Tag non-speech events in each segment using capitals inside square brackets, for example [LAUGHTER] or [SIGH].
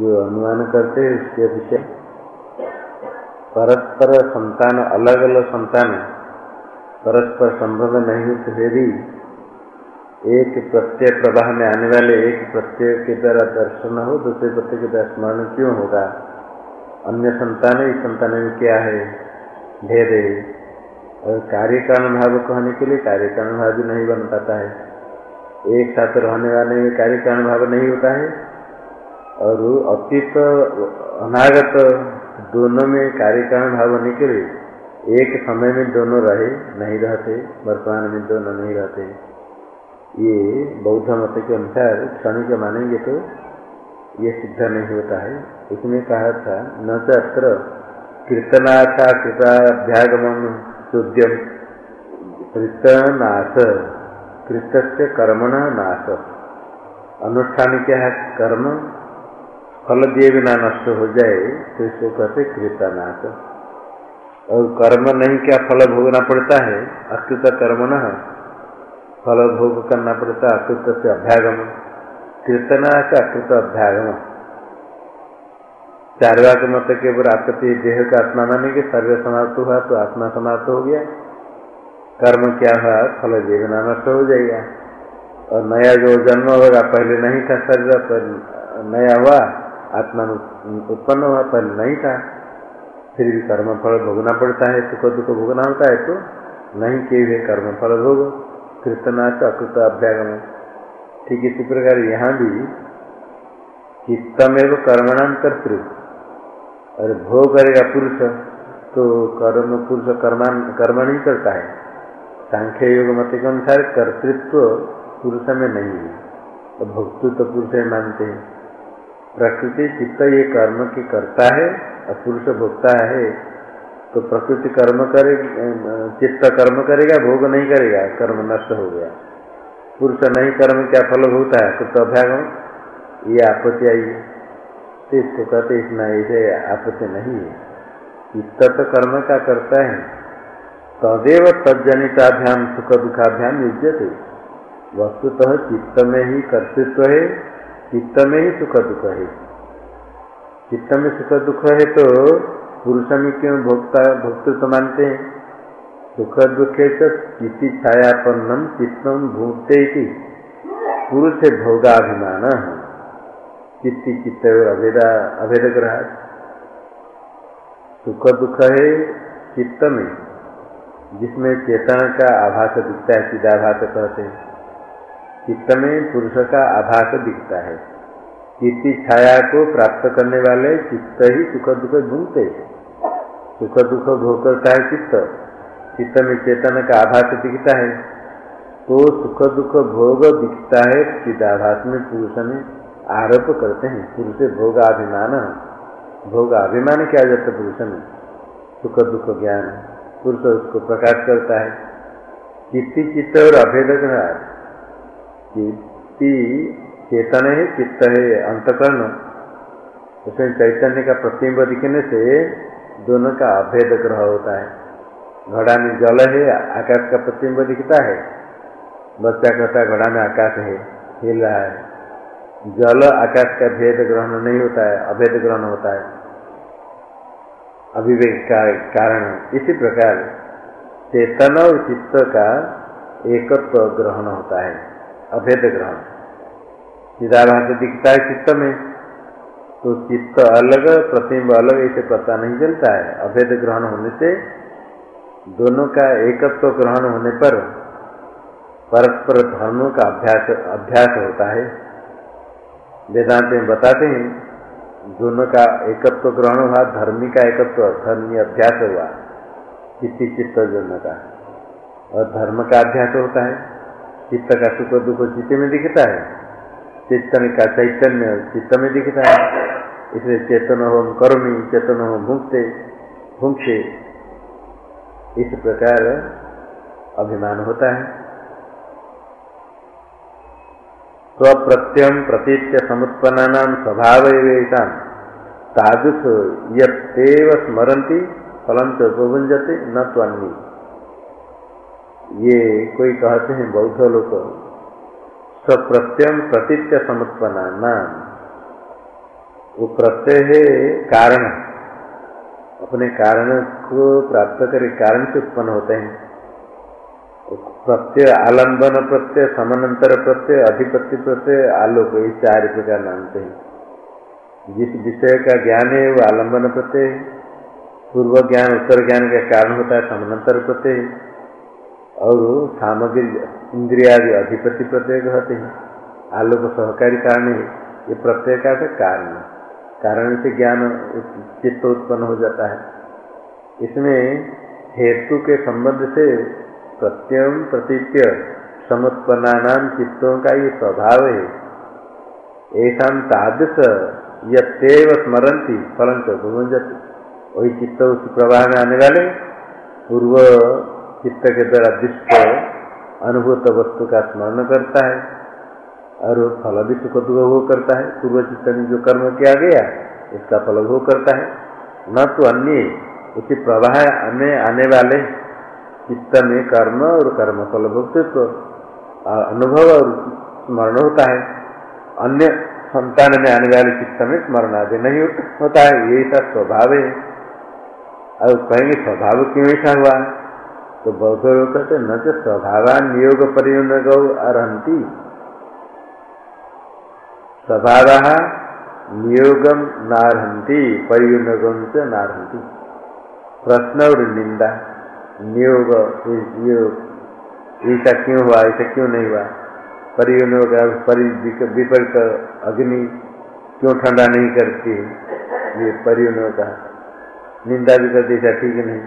जो अनुमान करते हैं उसके विषय परस्पर संतान अलग अलग संतान परस्पर संभव नहीं हो तो भी एक प्रत्यय प्रवाह में आने वाले एक प्रत्यय के द्वारा दर्शन हो, दूसरे प्रत्यय के द्वारा स्मरण क्यों होगा? अन्य संतान, इस संतान में क्या है? भेद और कार्य कारण भाव कहने के लिए कार्य कारण भाव भी नहीं बन पाता है। एक साथ रहने वाले में कार्य कारण भाव नहीं होता है। और अतीत, अनागत दोनों में कार्य कारण भाव होने के लिए एक समय में दोनों रहे, नहीं रहते, वर्तमान में दोनों नहीं रहते। ये बौद्ध मत के अनुसार क्षणिक मानेंगे तो ये सिद्ध नहीं होता है। इसमें कहा था, न तो अत्र कीर्तनाथा कृताभ्यागम चोद्यम कृतनाश कृत कर्मण नाश अनुष्ठान क्या है? कर्म फल दिए बिना नष्ट हो जाए तो इसको कहते कृतनाश और कर्म नहीं क्या फल भोगना पड़ता है? अकृत कर्म न। फल भोग करना पड़ता है अकृत से अभ्यागम। कृतनाश अकृत अभ्यागम। चारवाक मत के ऊपर आपत्ति, देह का आत्मा मानेंगे शरीर समाप्त हुआ तो आत्मा समाप्त हो गया। कर्म क्या हुआ? फल जीवना नष्ट हो जाएगा। और नया जो जन्म होगा, पहले नहीं था शरीर, पर नया हुआ आत्मा उत्पन्न हुआ पहले नहीं था, फिर भी कर्म फल भोगना पड़ता है, सुख दुख भोगना होता है तो नहीं किए हुए कर्म फल भोग कृतनाश अकृत अभ्यागम। ठीक इसी प्रकार यहाँ भी चित्तमेव कर्मणांतर और भोग करेगा पुरुष तो कर्म पुरुष कर्मान कर्म नहीं करता है। सांख्य योग मत के अनुसार कर्तृत्व पुरुष में नहीं है। तो भोक्तृत्व पुरुष मानते हैं। प्रकृति चित्त ये कर्म की करता है और पुरुष भोगता है तो प्रकृति कर्म करे, चित्त कर्म करेगा, भोग नहीं करेगा, कर्म नष्ट हो गया। पुरुष नहीं कर्म, क्या फल भोगता है? तो अभ्यागम? ये आपत्ति आई है। तो इसको कहते इतना ऐसे आपत्ति नहीं है। चित्त तो कर्म का करता है। तदेव तजनिताभ्याम सुख दुखाभ्याम थे वस्तुतः चित्त में ही कर्तृत्व है। चित्त में ही सुख दुख है। चित्त में सुख दुख है तो पुरुष में क्यों भोक्ता, भोक्तृत्व मानते हैं? सुख दुखे तो चिति छायापन्नम चित्तम भूते पुरुष भोगाभिमान। है चित्ती, चित्त अभेदा अभेद ग्रह सुख दुख है चित्त में, जिसमें चेतन का आभास दिखता है चिदाभास कहते हैं। चित्त में पुरुष का आभास दिखता है। चित्ती छाया को प्राप्त करने वाले चित्त ही सुख दुख भूलते सुख दुख भोग करता है चित्त? चित्त में चेतन का आभास दिखता है। तो सुख दुख भोग दिखता है, चिदाभास में पुरुष में आरोप करते हैं। पुरुष भोगाभिमान। भोगाभिमान किया जाता है पुरुष में? सुख दुख ज्ञान। पुरुष उसको प्रकाश करता है। चित्ती चित्त और अभेद चित्ती चेतन है चित्त है अंतकर्ण। उसमें चैतन्य का प्रतिम्ब दिखने से दोनों का अभेद ग्रह होता है। घड़ा में जल है, आकाश का प्रतिम्ब दिखता है। बच्चा कहता घड़ा में आकाश है, हिल रहा है। जल, आकाश का भेद ग्रहण नहीं होता है, अभेद ग्रहण होता है। अभिवेक का कारण, इसी प्रकार चेतन और चित्त का एकत्व ग्रहण होता है। अभेद ग्रहण। सीधाभाष दिखता है चित्त में तो चित्त अलग प्रतिम्ब अलग ऐसे पता नहीं चलता है। अभेद ग्रहण होने से दोनों का एकत्व तो ग्रहण होने पर परस्पर धर्मों का अभ्यास अभ्यास होता है। वेदांत में बताते हैं दोनों का एकत्व तो ग्रहण हुआ धर्मी का एकत्व तो, धर्मी अभ्यास हुआ किसी चित्त दोनों का। और धर्म का अभ्यास होता है। चित्त का सुख दुख चित्त में दिखता है। चेतन का चैतन्य चित्त में दिखता है। इसलिए चेतन हो कर्मी, चेतन हो भूखते भूखे इस प्रकार अभिमान होता है। स्वप्रत्यम प्रतीत्य समुत्पन्ना स्वभाव तादुष येव स्मरती फलम तो उपभुंजते न तो अन्य ये कोई कहते हैं बौद्ध लोग स्वप्रत्यम प्रतीत्य समुत्पन्ना नाम वो प्रत्यय है। कारण अपने कारण को प्राप्त करे कारण से उत्पन्न होते हैं। प्रत्यय आलंबन प्रत्यय, समानांतर प्रत्यय अधिपत्य प्रत्यय, आलोक ये चार प्रकार मानते हैं। जिस विषय का ज्ञान है वो आलंबन प्रत्यय, पूर्व ज्ञान, उत्तर ज्ञान का कारण होता है समानांतर प्रत्यय। और सामग्री इंद्रिया अधिपति प्रत्यय कहते हैं। आलोक सहकारी कारण है। ये प्रत्यय का कारण कारण से ज्ञान चित्त उत्पन्न हो जाता है। इसमें हेतु के संबंध से प्रत्यम प्रतीत्य समुत्पन्ना चित्तों का ये स्वभाव है। ऐसा तादृश यव स्मरती फलंत भूमंजत वही चित्त उस प्रवाह में आने वाले, पूर्व चित्त के द्वारा दृष्ट अनुभूत वस्तु का स्मरण करता है, और फल भी सुख भोग करता है। पूर्व चित्त में जो कर्म किया गया, इसका फल भोग करता है। न तो अन्य उसी प्रवाह में आने वाले चित्त में कर्म और कर्म फल भोक्तृत्व अनुभव और स्मरण होता है। अन्य संतान में आने वाले चित्त में स्मरण आदि नहीं होता है। यही सा स्वभाव है। और कहेंगे, स्वभाव क्यों ऐसा हुआ? तो बौद्ध लोग कहते न तो स्वभावान नियोग परियोग अरहंती स्वभाव नियोगम नारहंती परियुगम से नारहंती। प्रश्न और निंदा। नियोग ऐसा क्यों हुआ? ऐसा क्यों नहीं हुआ? परियोग परि विपरीत अग्नि क्यों ठंडा नहीं करती ये परियोग का। निंदा भी करती ऐसा ठीक नहीं।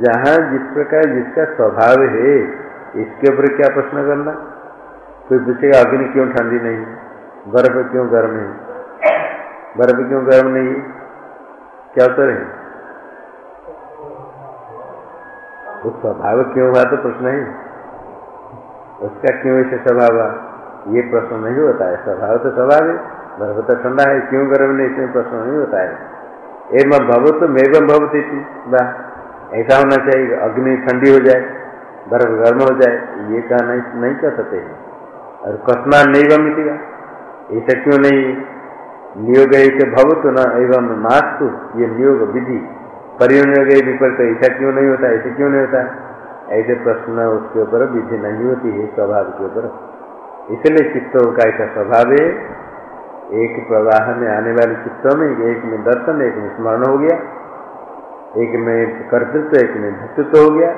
जहाँ जिस प्रकार जिसका स्वभाव है, इसके ऊपर क्या प्रश्न करना? कोई पूछेगा अग्नि क्यों ठंडी नहीं बर्फ़ क्यों गर्म है? बर्फ़ क्यों गर्म नहीं क्या उत्तर है? स्वभाव क्यों हुआ तो प्रश्न है। उसका क्यों ऐसे स्वभाव हुआ? ये प्रश्न नहीं होता है। स्वभाव तो स्वभाव है, बर्फ़ तो ठंडा है, क्यों गर्म नहीं इसमें प्रश्न नहीं होता है। एवं भव तो मेवम भवती थी ऐसा होना चाहिए अग्नि ठंडी हो जाए, बर्फ़ गर्म हो जाए, ये कहा नहीं कर सकते हैं। और कस्मान नहीं बमितेगा ऐसा क्यों नहीं? नियोग ऐसे भवतु न एवं मास्तु ये नियोग विधि। परियोग विपरीत ऐसा क्यों नहीं होता, ऐसे क्यों नहीं होता? ऐसे प्रश्न उसके ऊपर विधि नहीं होती है, स्वभाव के ऊपर। इसलिए चित्तों का ऐसा स्वभाव है, एक प्रवाह में आने वाले चित्तों में, एक में दर्शन, एक में स्मरण हो गया। एक में कर्तृत्व, एक में भक्तृत्व हो गया।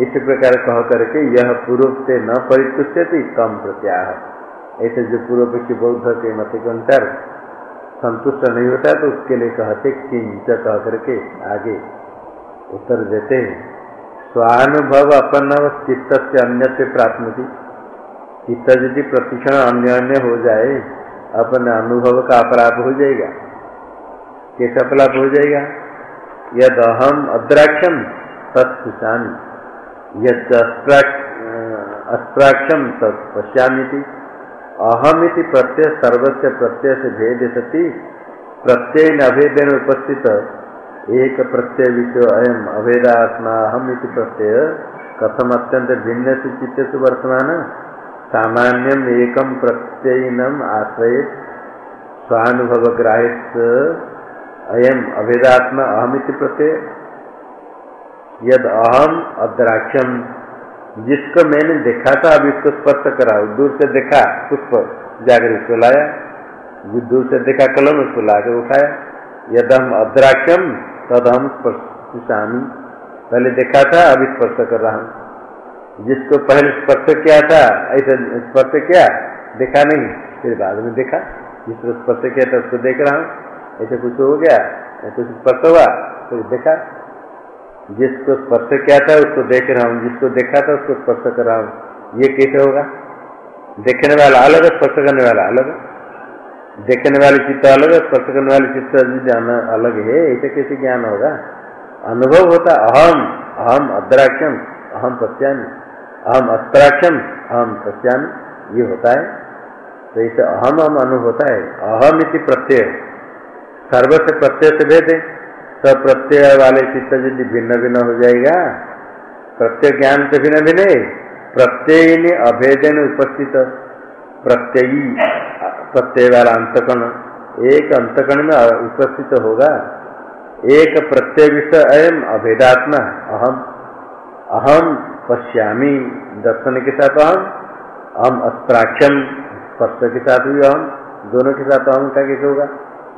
इस प्रकार कह करके यह पूर्व से न परितुष्य कम प्रत्याह। ऐसे जो पूर्व पक्षी बौद्ध के मत के अनुसार संतुष्ट नहीं होता तो उसके लिए कहते किंच कह करके आगे उत्तर देते हैं। स्वानुभव अपन चित्त से अन्य से प्राप्त चित्त यदि प्रतिक्षण अन्य अन्य हो जाए, अपने अनुभव का अपराध हो जाएगा। कैसा अपलाप हो जाएगा? यद अहम अद्राक्षम तत्सानी यद अस्प्राक्षम तत्पश्यामी अहमिति प्रत्यय सर्वस्व प्रत्यय से भेद सती। प्रत्यय अभेदेन उपस्थित। एक प्रत्यय विषय अयम अभेदात्मा अहम प्रत्यय। कथम अत्यंत भिन्न से चित्त से वर्तमान। सामान्यम एकम प्रत्ययनम आश्रय स्वानुभव ग्राह्य अयम अभेदात्मा अहमिति प्रत्यय। यद अहम अद्राक्षम, जिसको मैंने देखा था, अभी उसको स्पर्श करा। दूर से देखा, पुष्प जाकर उसको लाया। दूर से देखा, कलम उसको लाकर उठाया। यद हम अद्राक्षम, तद हम स्पर्शामी पहले देखा था, अभी स्पर्श कर रहा हूँ। जिसको पहले स्पर्श किया था, ऐसा स्पर्श किया, देखा नहीं, फिर बाद में देखा। जिसको स्पर्श किया था, उसको देख रहा हूँ। ऐसे कुछ हो गया कुछ स्पर्श हुआ फिर देखा। जिसको स्पर्श किया था, उसको देख रहा हूँ। जिसको देखा था, उसको स्पर्श कर रहा हूँ। ये कैसे होगा? देखने वाला अलग है स्पर्श करने वाला अलग। देखने वाले चित्त अलग है स्पर्श करने वाले चित्त अलग है। ऐसे कैसे ज्ञान होगा? अनुभव होता, अहम अहम अद्राक्षम अहम सत्यान। अहम अस्त्राक्षम अहम सत्यान। ये होता है। तो इसे अहम अहम अनुभव होता है। अहम इति प्रत्यय। सर्व से प्रत्यय से भेद है सब प्रत्यय वाले चित्त यदि भिन्न भिन्न हो जाएगा, प्रत्यय ज्ञान से भिन्न भिन्न प्रत्यय ने अभेदन उपस्थित, प्रत्ययी, प्रत्यय वाला अंतकण, एक अंतकण में उपस्थित होगा। एक प्रत्यय विषय अयम अभेदात्मा, अहम अहम पश्यामी, दर्शन के साथ अहम अहम अस्त्राक्षम स्पर्श के साथ भी अहम, दोनों के साथ अहम का कैसे होगा?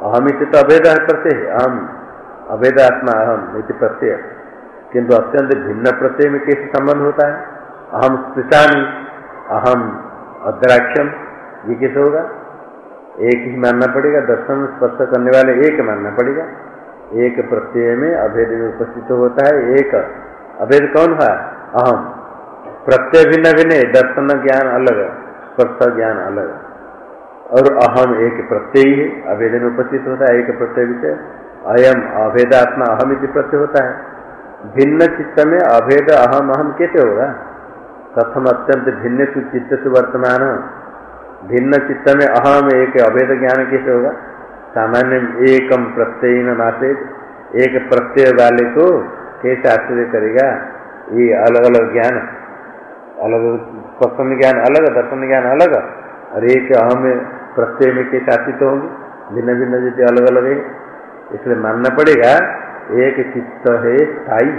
अहम इसे तो अभेद प्रत्यय, अहम अभेद आत्मा अहम इति प्रत्यय। किंतु अत्यंत भिन्न प्रत्यय में कैसे संबंध होता है? अहम स्पृशामी, अहम अद्राक्षम ये कैसे होगा? एक ही मानना पड़ेगा, दर्शन स्पर्श करने वाले एक मानना पड़ेगा। एक प्रत्यय में अभेद में उपस्थित होता है, एक अभेद कौन है? अहम। प्रत्यय भिन्न भिन्न दर्शन ज्ञान अलग स्पर्श ज्ञान अलग और अहम एक प्रत्यय है अभेद में उपस्थित होता है एक प्रत्यय विषय। अयम अभेदात्मा अहम इति प्रत्यय होता है। भिन्न चित्त में अभेद, अहम अहम कैसे होगा? कथम अत्यंत भिन्न चित्त से वर्तमान। भिन्न चित्त में अहम एक अभेद ज्ञान कैसे होगा? सामान्य एकम प्रत्यय नाते एक प्रत्यय वाले को कैसे आश्चर्य करेगा? ये अलग अलग ज्ञान। अलग स्पष्टन ज्ञान अलग, दर्शन ज्ञान अलग। और एक अहम प्रत्यय में कैसे आश्रित होंगे। भिन्न भिन्न यदि अलग अलग है। इसलिए मानना पड़ेगा, एक चित्त है स्थायी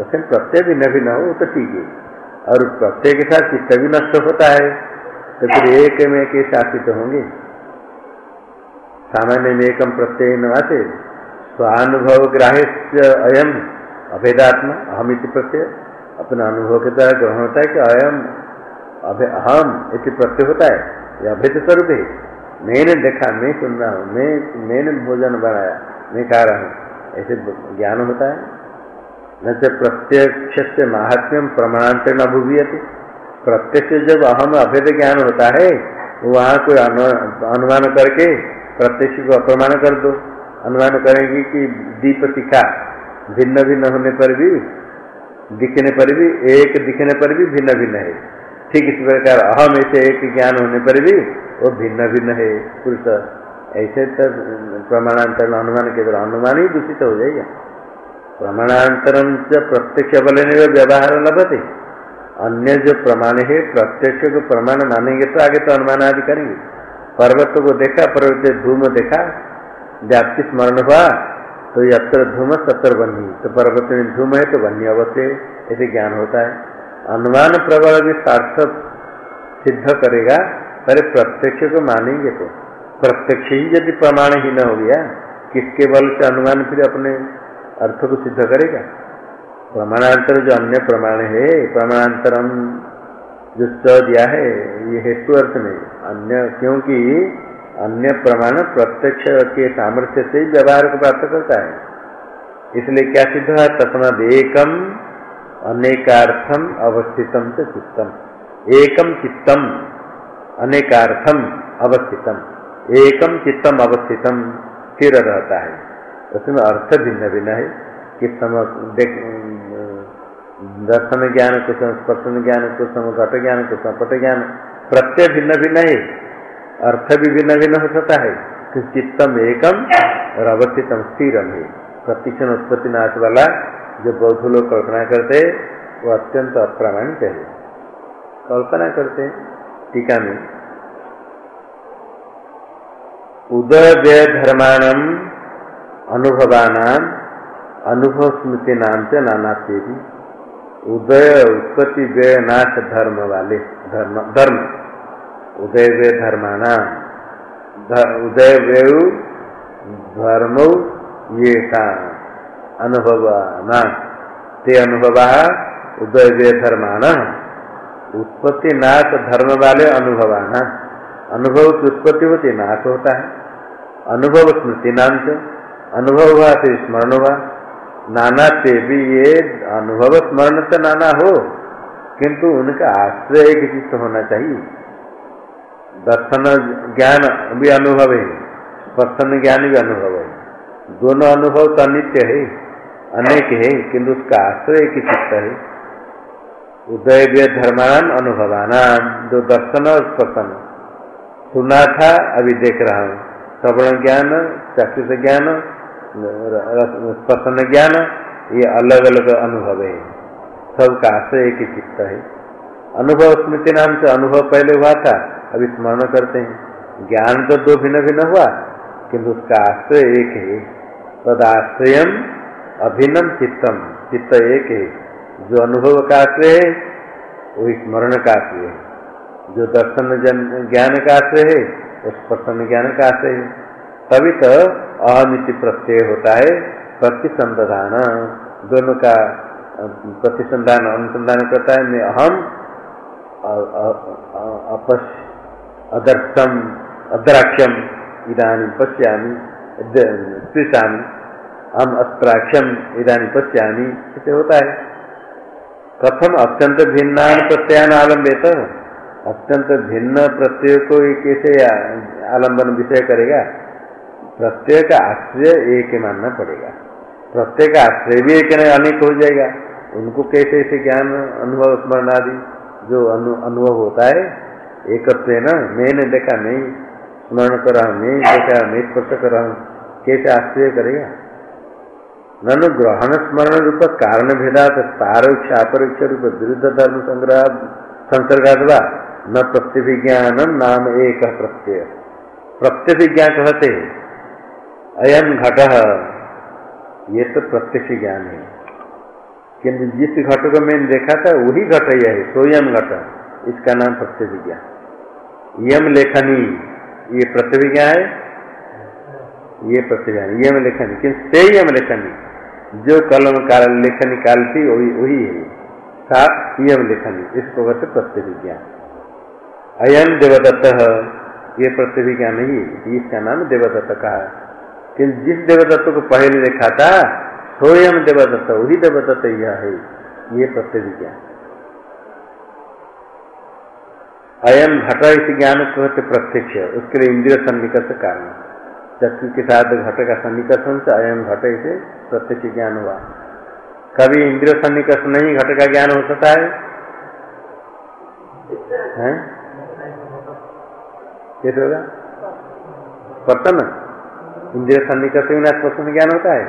उसमें प्रत्यय भिन्न भिन्न हो तो ठीक है। और प्रत्यय के साथ चित्त भी नष्ट होता है। तो फिर एक में कैसे आश्रित होंगे। सामान्य में एकम प्रत्यय नवाते स्वानुभव ग्राह्य अयम अभेदात्मा अहमिति प्रत्यय। अपना अनुभव के द्वारा ग्रहण होता है कि अयम, अभे, अहम इति प्रत्यय होता है। यह अभेद स्वरूप है। मैंने देखा, मैं सुन रहा हूँ, मैं, मैंने भोजन बनाया, मैं खा रहा हूँ। ऐसे ज्ञान होता है। न तो प्रत्यक्ष से महात्म्यम प्रमाणांतर न भूवियते प्रत्यक्ष जब अहम अभेद ज्ञान होता है, वहाँ कोई अनुमान करके प्रत्यक्ष को अप्रमाण कर दो। अनुमान करेंगे कि दीप शिखा भिन्न भिन्न होने पर भी, दिखने पर भी, एक दिखने पर भी भिन्न भिन्न है। ठीक इस प्रकार अहम ऐसे एक ज्ञान होने पर भी वो भिन्न भिन्न है, पुरुष ऐसे तो प्रमाणांतर अनुमान के द्वारा अनुमान ही दूषित हो जाएगा। प्रमाणांतरम से प्रत्यक्ष बल व्यवहार लभते। अन्य जो प्रमाण है, प्रत्यक्ष को प्रमाण मानेंगे तो आगे तो अनुमान आदि करेंगे। पर्वत को देखा, पर्वत धूम देखा व्याप्ति स्मरण हुआ तो यत्र धूम सत्र बनी। तो पर्वत में धूम है तो बनी अवश्य ऐसे ज्ञान होता है। अनुमान प्रबल भी सार्थक सिद्ध करेगा अरे प्रत्यक्ष को मानेंगे तो। प्रत्यक्ष ही यदि प्रमाण ही न हो गया, किसके बल से अनुमान फिर अपने अर्थ को सिद्ध करेगा? प्रमाणांतर जो अन्य प्रमाण है, प्रमाणांतरम जो च दिया है, ये हेतु अर्थ में अन्य, क्योंकि अन्य प्रमाण प्रत्यक्ष के सामर्थ्य से ही व्यवहार को प्राप्त करता है। इसलिए क्या सिद्ध है? तस्मद एकम अनेकार्थम अवस्थितम से चित्तम। एकम चित्तम, अनेकार्थम अवस्थितम। एकम चित्तम अवस्थितम, स्थिर रहता है। उसमें अर्थ भिन्न भिन्न है कि दर्शन ज्ञान, कुछ स्पर्शन ज्ञान, कुछ घट ज्ञान, कुछ पट ज्ञान, प्रत्यय भिन्न भिन्न है। अर्थ भी भिन्न भिन्न हो सकता है कि चित्तम एकम और अवस्थितम स्थिरम है। प्रतिक्षण उत्पत्ति नाश वाला जो बौद्ध लोग कल्पना करते, वो अत्यंत अप्रामाणिक है कल्पना करते, टीका में। उदय व्यय धर्मान अनुभवान अनुभव स्मृति नाम से नाना भी उदय उत्पत्ति व्यय नाश धर्म वाले, धर्म धर्म। उदय व्यय धर्माना उदय व्यय धर्म ये अनुभव। ते अनुभव उदय व्यय धर्माना उत्पत्ति नाश धर्म वाले अनुभवाना अनुभव की उत्पत्ति होती नाश होता है। अनुभव स्मृति नाम से। अनुभव हुआ फिर स्मरण हुआ। नाना से भी ये अनुभव स्मरण तो नाना हो, किंतु उनका आश्रय एक चित्त होना चाहिए। दर्शन ज्ञान भी अनुभव है। स्पर्शन ज्ञान भी अनुभव है। दोनों अनुभव तो अनित्य है। अनेक है, किंतु उसका आश्रय एक चित्त है। उदय धर्मान अनुभवाना जो दर्शन और स्पर्शन। सुना था, अभी देख रहा हूँ। श्रवण ज्ञान, चक्षुष ज्ञान, स्पर्शन ज्ञान, ये अलग अलग अनुभव है। सबका आश्रय एक ही चित्त है। अनुभव स्मृति नाम से अनुभव पहले हुआ था, अभी स्मरण करते हैं। ज्ञान तो दो भिन्न भिन्न हुआ, किंतु उसका आश्रय एक है। तदाश्रय अभिन्नम चित्तम। चित्त एक है। जो अनुभव का आश्रय है, वही स्मरण का आश्रय है। जो दर्शन जन ज्ञान का आश्रय है, वो स्पर्शन ज्ञान का आश्रय है। तभी तो अनिति प्रत्यय होता है, प्रतिसंधान। दोनों का, प्रतिसंधान अनुसंधान करता है। मैं अहम अदर्शम अद्राक्षम इधानी पश्यामी स्पृशामी हम अस्त्राक्षम इधानी पश्यामी ऐसे होता है। कथम अत्यंत भिन्नान प्रत्यान आलम्बित? अत्यंत भिन्न प्रत्यय को कैसे आलंबन विषय करेगा? प्रत्यय का आश्रय एक मानना पड़ेगा। प्रत्यय का आश्रय भी एक अनेक हो जाएगा। उनको कैसे ऐसे ज्ञान अनुभव स्मरण आदि जो अनु, अनुभव होता है एकत्व है ना मैंने देखा नहीं स्मरण कर मैं देखा मैं स्पर्श कर रहा हूँ कैसे आश्चर्य करेगा? ननु ग्रहण स्मरण रूप कारण भेदात पारोक्ष अपरोक्ष रूप विरुद्ध धर्म संग्रह संसर्गा न प्रत्यभिज्ञान नाम एक प्रत्यय। प्रत्यभिज्ञा कहते अयम घट, ये तो प्रत्यक्ष ज्ञान है किंतु जिस घट को मैंने देखा था, वही घट यह है सोयम घट, इसका नाम प्रत्यभिज्ञा। यम लेखनी, ये प्रतिभिज्ञा है? ये प्रतिज्ञा यम लेखनी, किंतु से यम लेखनी। जो कलम काल लेखन काल थी वही वही है। सात यम लेखनी, इसको कहते प्रतिभिज्ञा अयम देवदत्त, ये प्रतिभिज्ञा नहीं है इसका नाम देवदत्त कहा किंतु जिस देवदत्त को पहले देखा था, स्वयं देवदत्त, वही देवदत्त यह है, ये प्रतिभिज्ञा अयम घट इस ज्ञान कहते प्रत्यक्ष, उसके लिए इंद्रिय सन्निकर्ष कारण। चक्षु के साथ घट का सन्निकर्षण से अयम घट इसे प्रत्यक्ष ज्ञान हुआ। कभी इंद्रिय सन्निकर्ष नहीं, घट का ज्ञान हो सकता है? कैसे होगा? स्पर्शन इंद्रिय सन्निकर्ष बिना स्पर्शन ज्ञान होता है।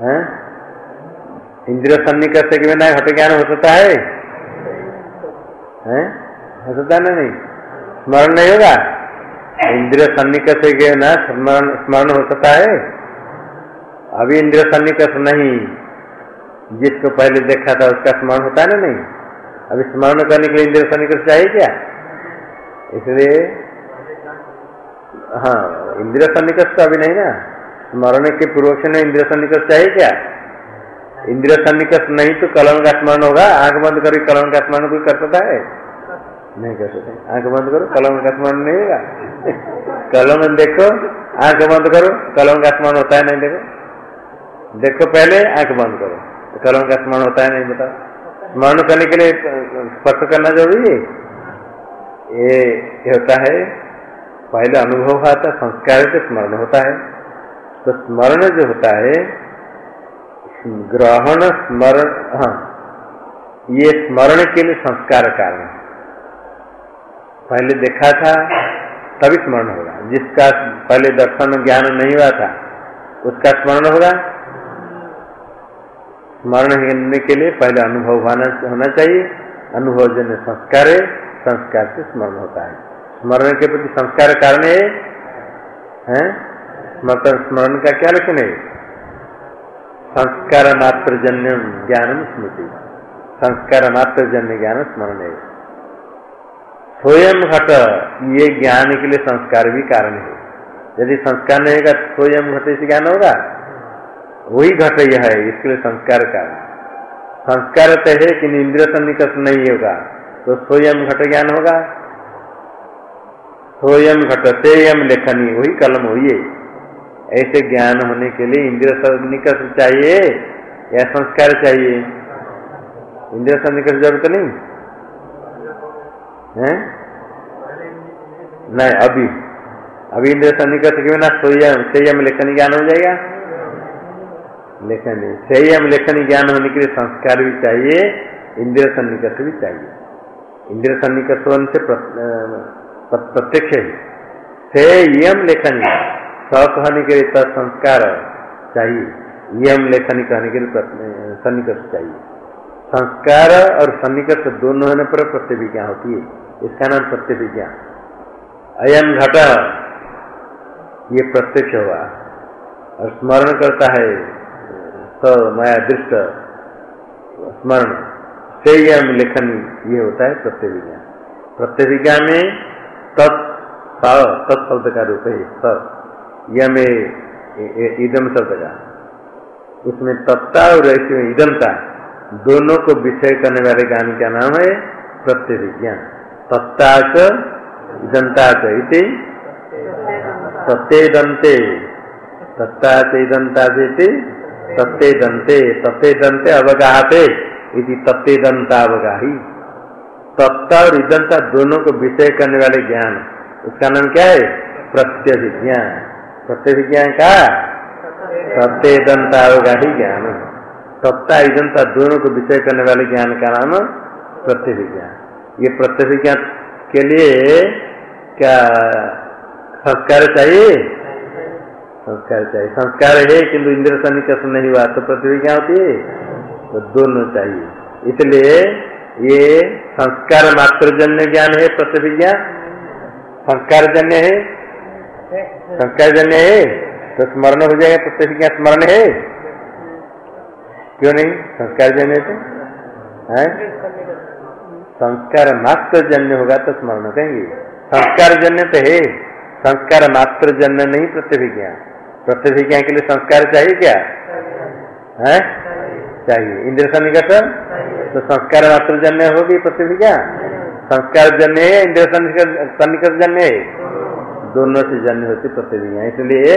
हैं? इंद्रिय सन्निकर्ष के बिना घट ज्ञान हो सकता है? हैं? होता ना नहीं। स्मरण नहीं होगा? इंद्रिय सन्निकट से ना स्मरण स्मरण हो सकता है। अभी इंद्रिय सन्निकट नहीं। जिसको पहले देखा था उसका स्मरण होता है ना नहीं? अभी स्मरण करने के लिए इंद्रिय सन्निकट चाहिए क्या? इसलिए हाँ इंद्रिय सन्निकट तो अभी नहीं ना। स्मरण के पूर्वक से इंद्रिय सन्निकट चाहिए क्या? इंद्रिय सन्निकट नहीं तो कलम का स्मरण होगा। आँख बंद करके कलम का स्मरण कोई कर सकता है? नहीं कर सकते। आँख बंद करो, कलम का स्मरण नहीं होगा। कलम देखो, आँख बंद करो, कलम का स्मरण होता है नहीं देखो। देखो पहले, आँख बंद करो। कलम का स्मरण होता है नहीं बताओ। स्मरण करने के लिए स्पर्श करना ज़रूरी है। ये होता है, पहले अनुभव हुआ था संस्कार से स्मरण होता है। तो स्मरण जो होता है, ग्रहण, स्मरण हाँ ये स्मरण के लिए संस्कार कारण पहले देखा था, तभी स्मरण होगा। जिसका पहले दर्शन ज्ञान नहीं हुआ था, उसका स्मरण होगा? स्मरण करने के लिए पहले अनुभव होना चाहिए। अनुभव जन संस्कार है, संस्कार से स्मरण होता है। स्मरण के प्रति संस्कार कारण है? मतलब स्मरण का क्या लक्षण है? संस्कार मात्र जन्य ज्ञान स्मृति। संस्कार मात्र जन्य ज्ञान स्मरण है। स्वयं घट, ये ज्ञान के लिए संस्कार भी कारण है। यदि संस्कार नहीं होगा, स्वयं घट से ज्ञान होगा? वही घट यह है, इसके लिए संस्कार कारण। संस्कार तो है कि इंद्रिय सन्निकट नहीं होगा तो स्वयं घट ज्ञान होगा? स्वयं घट सेयम लेखनी, वही कलम हुई ऐसे ज्ञान होने के लिए इंद्रिय सन्निकट चाहिए या संस्कार चाहिए? इंद्रिय सन्निकट ज़रूरत नहीं। है? नहीं, अभी। अभी इंद्रिय सन्निकट के बिना संयम संयम लेखनी ज्ञान हो जाएगा? लेखन संयम लेखनी ज्ञान होने के लिए संस्कार भी चाहिए इंद्रिय सन्निकट भी चाहिए। इंद्रिय सन्निकट होने से प्रत्यक्ष है। संयम लेखनी स कहने के लिए संस्कार चाहिए। यम लेखनी कहने के लिए सन्निकट चाहिए। संस्कार और सन्निकट दोनों होने पर प्रत्यभिज्ञा होती है इसका नाम प्रत्यभिज्ञा अयम घट ये प्रत्यक्ष हुआ और स्मरण करता है स माया दृष्ट स्मरण से यम लेखन ये होता है प्रत्यभिज्ञा प्रत्यभिज्ञा में तत् तत्शब्द का रूप है स यम इदम शब्द का उसमें तत्ता और ऐसे में इदमता दोनों को विषय करने वाले ज्ञान का नाम है प्रत्यभिज्ञा तत्ता इदंता इति। सत्य दंते तत्ता इदंता तत्ते दंते तत्ते दंते अवगाहते इति दंता अवगाही तत्ता और इदंता दोनों को विषय करने वाले ज्ञान। उसका नाम क्या है? प्रत्यभिज्ञान। प्रत्यभिज्ञान का? सत्य दंता अवगाही ज्ञान। सत्ता इदंता दोनों को विषय करने वाले ज्ञान का नाम प्रत्यभिज्ञान ये प्रत्यभिज्ञान के लिए क्या संस्कार चाहिए? संस्कार चाहिए। संस्कार है किंतु इंद्र सन्निकर्ष नहीं हुआ तो क्या होती है। तो दोनों चाहिए। इसलिए ये संस्कार मात्र जन्य ज्ञान है प्रतिभिज्ञा संस्कार जन्य है। संस्कार जन्य है। तो स्मरण हो जाएगा प्रतिभिज्ञा स्मरण है। क्यों नहीं? संस्कार जन्य तो है? संस्कार मात्र जन्य होगा तो स्मरण कहेंगे संस्कार जन्य तो है। संस्कार मात्र जन्य नहीं, प्रतिभिज्ञा। प्रतिभिज्ञा के लिए संस्कार चाहिए क्या? है? चाहिए। इंद्र सन्निकट तो संस्कार मात्र जन्य होगी प्रतिभिज्ञा। संस्कार जन्य है इंद्र सन्निकट जन्य है। दोनों से जन्य होती प्रतिभिज्ञा। इसलिए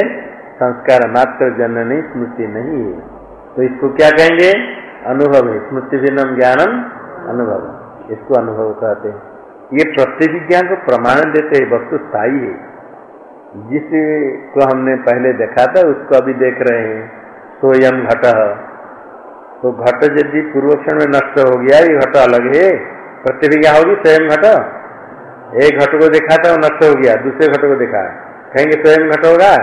संस्कार मात्र जन्य नहीं, स्मृति नहीं है। तो इसको क्या कहेंगे? अनुभव है। स्मृति भिन्नम ज्ञानम अनुभव। इसको अनुभव कहते हैं। ये प्रतिभिज्ञा को प्रमाण देते हैं, वस्तु स्थायी है। जिसको हमने पहले देखा था, उसको अभी देख रहे हैं। सोयम घट। तो घट यदि पूर्व क्षण में नष्ट हो गया, ये घट अलग है। प्रतिभिज्ञा होगी? स्वयं घट। एक घट को देखा था, वो नष्ट हो गया। दूसरे घट को देखा कहेंगे स्वयं घट होगा?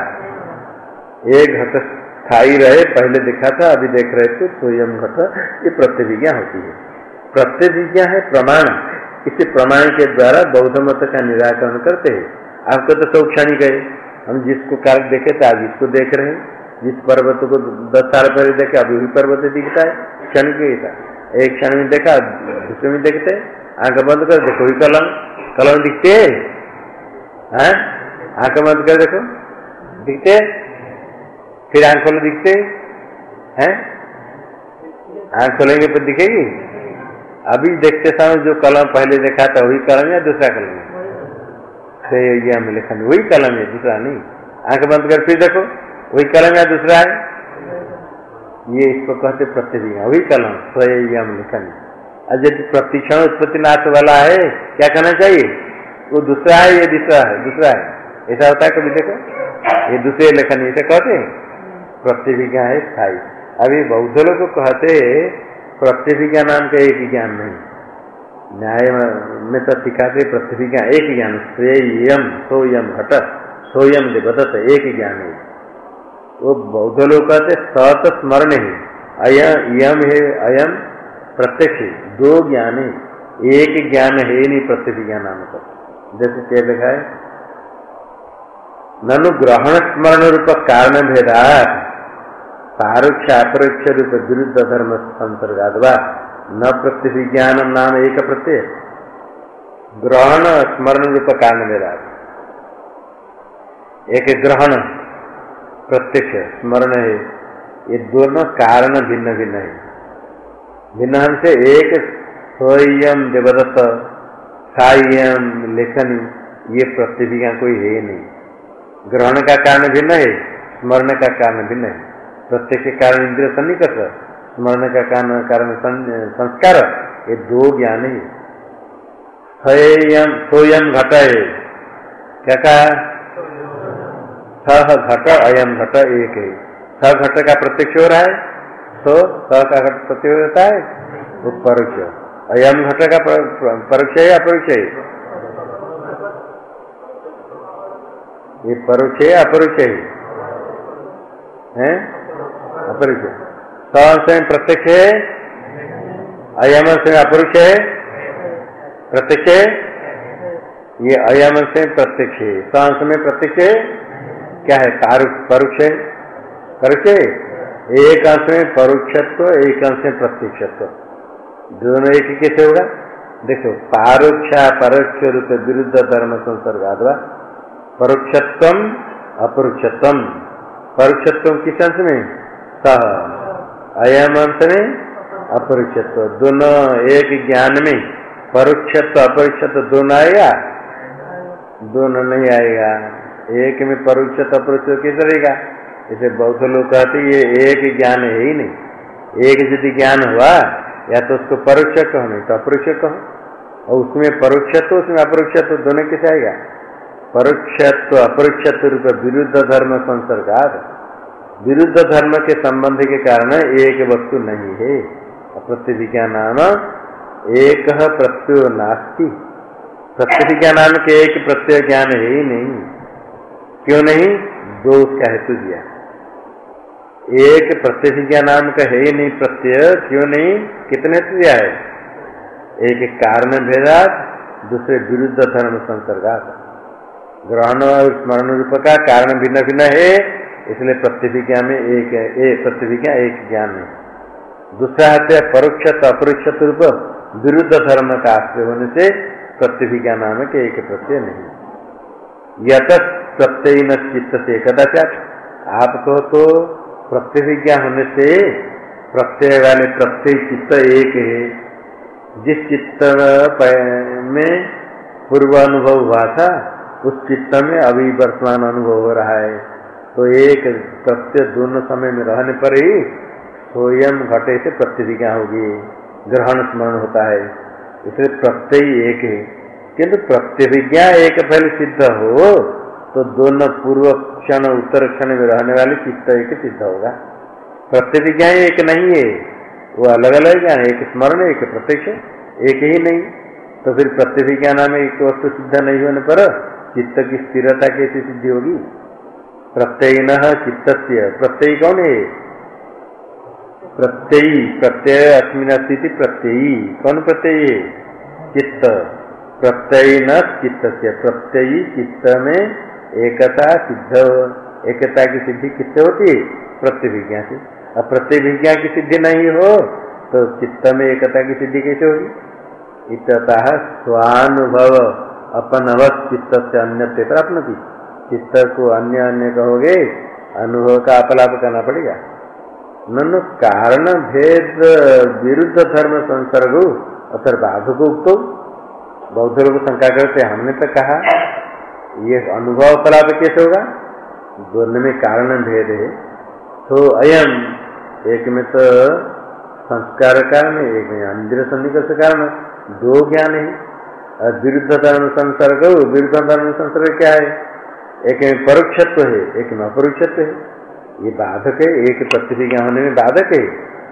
एक घट। स्थायी रहे, पहले देखा था, अभी देख रहे थे स्वयं घट ये प्रतिभिज्ञा होती है। प्रतिभिज्ञा है प्रमाण। इसी प्रमाण के द्वारा बौद्ध मत का निराकरण करते हैं। आपको तो सब क्षण गए। हम जिसको कारक देखे थे आज इसको देख रहे हैं। जिस पर्वत को दस साल पहले देखे, अभी भी पर्वत दिखता है। क्षण के था। एक क्षण में देखा, दूसरे में देखते आँख बंद कर, देखो ही कलम। कलम दिखते है। आँख बंद कर, देखो। दिखते फिर आँख खोलो दिखते हैं? आँख खोलेंगे तो दिखेगी? अभी देखते समय जो कलम पहले देखा था, वही कलम या दूसरा कलम? है से ये लेखन वही कलम है दूसरा नहीं। आँख बंद कर फिर देखो, वही कलम या दूसरा है? ये इसको कहते प्रतिभिज्ञा वही कलम स्वयं लिखन और यदि प्रतिक्षण उत्पत्ति नाश वाला है, क्या कहना चाहिए? वो दूसरा है ये दूसरा है? दूसरा है। ऐसा होता है कभी देखो? ये दूसरे लेखन ऐसे कहते हैं। प्रतिभिज्ञा है स्थायी। अभी बौद्ध लोग कहते प्रतिभिज्ञा नाम का एक ज्ञान नहीं। न्याय में तो सिखाते का एक ज्ञान। श्रेयम सोयम घट सोयम बदत एक ज्ञान है। वो बौद्ध लोग कहते सत स्मरण। है अयम यम है अयम प्रत्यक्ष दो ज्ञान है। एक ज्ञान है नहीं पृथ्वी नाम का। जैसे क्या लिखा है? ननु ग्रहण स्मरण रूप कारण भेदा पारोक्ष अपरोक्ष रूप विरुद्ध धर्म संसर्गादवा न प्रत्यभिज्ञान नाम एक प्रत्यय ग्रहण स्मरण रूप कारण मेरा एक ग्रहण प्रत्यक्ष स्मरण है ये दोनों कारण भिन्न भिन्न है। भिन्न से एक स्वयं देवदत्त सायम लेखन, ये प्रतिभिज्ञा कोई है नहीं। ग्रहण का कारण भिन्न है, स्मरण का कारण भिन्न है। प्रत्यक्ष कारण इंद्रिय सन्निकट स्मरण का कारण कारण संस्कार, ये दो ज्ञान है। सोयम घट है क्या कहा? सह घट अयम घट एक है। स घट का प्रत्यक्ष हो रहा है तो स का घट प्रत्यक्ष होता है, वो परोक्ष। अयम घट का परोक्ष है अपरोक्ष है? ये परोक्ष है अपरोक्ष है? अपरोक्ष सवंश में प्रत्यक्ष है? अयम से अपरुष? है प्रत्यक्ष? है ये अयम से प्रत्यक्ष। है में प्रत्यक्ष? है क्या है? परोक्ष। परोक्ष? एक अंश में परोक्षत्व, एक अंश में प्रत्यक्षत्व। दोनों एक ही कैसे होगा? देखो, पारोक्षा, परोक्ष रूप, विरुद्ध धर्म संसर्ग, अथवा परोक्षत्व अपरोक्षत्व परोक्षत्व किस अंश में? सह। अयम अंत में अपरोक्षत्व दोनों एक ज्ञान में। परोक्षत्व अपरोक्षत्व दोनों आएगा? दोनों नहीं आएगा। एक में परोक्ष अपरोक्ष कैसे रहेगा? इसे बहुत लोग कहते ये एक ज्ञान है ही नहीं। एक यदि ज्ञान हुआ, या तो उसको परोक्ष कहो नहीं तो अपरोक्ष कहो और उसमें परोक्षत्व, उसमें अपरोक्षत्व दोनों कैसे आएगा? परोक्षत्व अपरोक्षत्व रूप विरुद्ध धर्म संसर्गात विरुद्ध धर्म के संबंध के कारण एक वस्तु नहीं है। प्रत्यभिज्ञा नाम एक प्रत्यो नास्ती। प्रत्यभिज्ञा नाम के एक प्रत्यय ज्ञान है ही नहीं। क्यों नहीं? दो उसका हेतु दिया। एक प्रत्यभिज्ञा नाम का है ही नहीं प्रत्यय, क्यों नहीं? कितने हेतु दिया है? एक कारण भेदात, दूसरे विरुद्ध धर्म संसर्गात। ग्रहण और स्मरण रूप का कारण भिन्न भिन्न है। इसलिए प्रतिभिज्ञा में एक है प्रत्यभिज्ञा एक ज्ञान है। दूसरा है परोक्ष अपरोक्ष रूप, विरुद्ध धर्म का आश्रय होने से प्रत्यभिज्ञा नाम के एक प्रत्यय नहीं। यत प्रत्यय न चित्त से कदाचार आप कहो तो प्रतिभिज्ञा होने से प्रत्यय वाले प्रत्यय चित्त एक है। जिस चित्त में पूर्व अनुभव हुआ था, उस चित्त में अभी वर्तमान अनुभव हो रहा है। तो एक प्रत्यय दोनों समय में रहने पर ही स्वयं घटे से प्रत्यभिज्ञा होगी, ग्रहण स्मरण होता है। इसलिए प्रत्यय एक है। किंतु प्रत्यभिज्ञा एक पहले सिद्ध हो तो दोनों पूर्व क्षण, उत्तर क्षण में रहने वाले चित्त एक सिद्ध होगा। प्रत्यभिज्ञा एक नहीं है, वो अलग अलग ज्ञान एक स्मरण, एक प्रत्यक्ष, एक ही नहीं। तो फिर प्रत्यभिज्ञा नाम एक वस्तु सिद्ध नहीं होने पर चित्त की स्थिरता कैसे सिद्धि होगी? प्रत्यय न चित्त प्रत्यय कौन है? प्रत्ययी। प्रत्यय अस्मिन स्थिति प्रत्ययी। कौन प्रत्ययी है? चित्त। प्रत्ययी न चित्त प्रत्ययी चित्त में एकता सिद्ध एकता की सिद्धि किससे होती है? प्रत्यभिज्ञा से। अब प्रत्यभिज्ञा की सिद्धि नहीं हो तो चित्त में एकता की सिद्धि कैसे होगी? इतः स्वानुभव अपन अवध चित्त से अन्य प्राप्त चित्त को अन्य अन्य कहोगे अनुभव का अपलाप करना पड़ेगा ननु कारण भेद विरुद्ध धर्म संसर्ग अथर बाधक उक्त बौद्ध लोग शंका करते हमने तो कहा ये अनुभव प्राप्त कैसे होगा दोनों में कारण भेद है तो अयम एक में तो संस्कार कारण है एक में इंद्र सन्निकर्ष कारण दो ज्ञान है विरुद्ध धर्म संसर्ग विरुद्ध धर्म संसर्ग क्या है एक में परोक्षत्व है, एक में अपरोक्षत्व है। ये बाधक है, एक प्रतिभिज्ञा होने में बाधक है।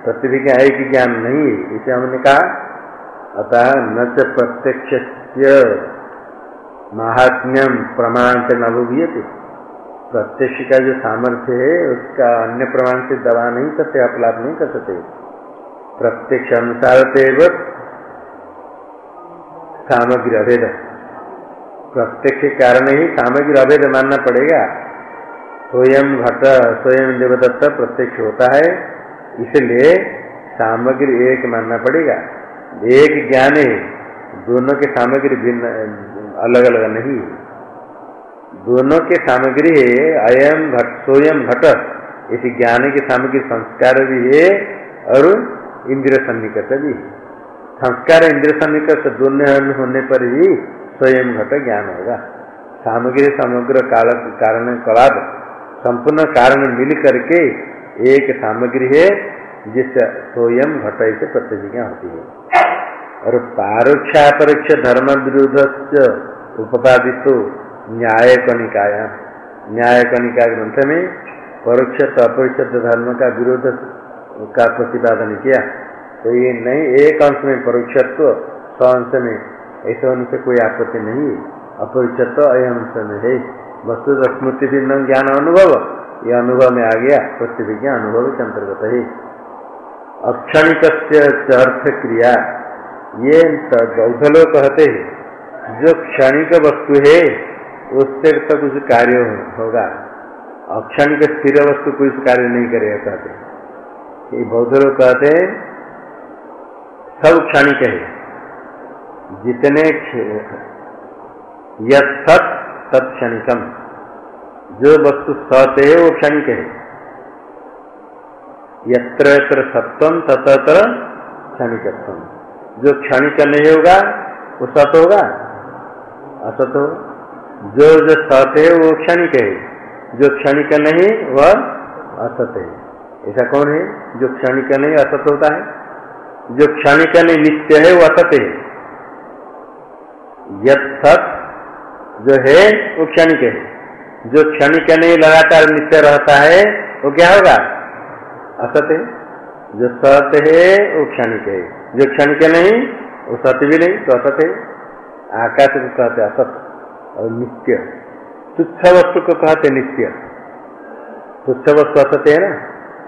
प्रतिभिज्ञा एक ज्ञान नहीं है, इसे हमने कहा, अतः न प्रत्यक्ष महात्म्यम प्रमाण से थे प्रत्यक्ष का जो सामर्थ्य है, उसका अन्य प्रमाण से दबा नहीं सकते अपलाप नहीं कर सकते। प्रत्यक्ष अनुसार सामग्री अभेद। प्रत्यक्ष कारण ही सामग्री अभेद मानना पड़ेगा। स्वयं घट स्वयं देवदत्त प्रत्यक्ष होता है, इसलिए सामग्री एक मानना पड़ेगा। एक ज्ञान है दोनों के सामग्री भिन्न अलग अलग नहीं। दोनों के सामग्री है अयम घट स्वयं घट इस ज्ञान की सामग्री संस्कार भी है और इंद्र सन्निकट भी संस्कार इंद्र सन्निकट दोनों होने पर ही स्वयं घट ज्ञान होगा। सामग्री समग्र काल कारण कलाद संपूर्ण कारण मिल करके एक सामग्री है जिससे स्वयं घट से प्रतिज्ञा होती है। और पारोक्षापरोक्ष धर्म विरोध उपादित न्याय कनिकाया न्याय कनिका ग्रंथ में परोक्ष अपरोक्ष धर्म का विरोध का प्रतिपादन किया। तो ये नहीं, एक अंश में परोक्षत्व, सौ अंश में ऐसे होने से कोई आपत्ति नहीं। है अपरोक्षत्व अंश में है वस्तु स्मृति भिन्न ज्ञान अनुभव। ये अनुभव में आ गया। प्रतिभिज्ञा अनुभव के अंतर्गत है। अक्षणिक अर्थ क्रिया ये बौद्ध लोग कहते हैं, जो क्षणिक वस्तु है, उससे तो कुछ कार्य होगा। अक्षणिक स्थिर वस्तु कुछ कार्य नहीं करेगा कहते ये बौद्ध लोग कहते हैं, सब क्षणिक है। जितने सत तत्क्षणिकम। जो वस्तु सत है, वो क्षणिक है। यत्र यत्र सत्वम तत्र क्षणिकत्व। जो क्षणिक नहीं होगा, वो सत होगा। असत हो जो जो सत है, वो क्षणिक है। जो क्षणिक नहीं, वह असत है। ऐसा कौन है? जो क्षणिक नहीं, असत होता है। जो क्षणिक नहीं, नित्य है, वो असत है। सत जो है, वो क्षणिक है। जो क्षणिक नहीं, लगातार नित्य रहता है, वो क्या होगा? असत है। जो सत्य है, वो क्षणिक है। जो क्षणिक नहीं, वो सत्य भी नहीं तो असत है। आकाश को कहते असत और नित्य। तुच्छ वस्तु को कहते नित्य। तुच्छ वस्तु असत्य है ना?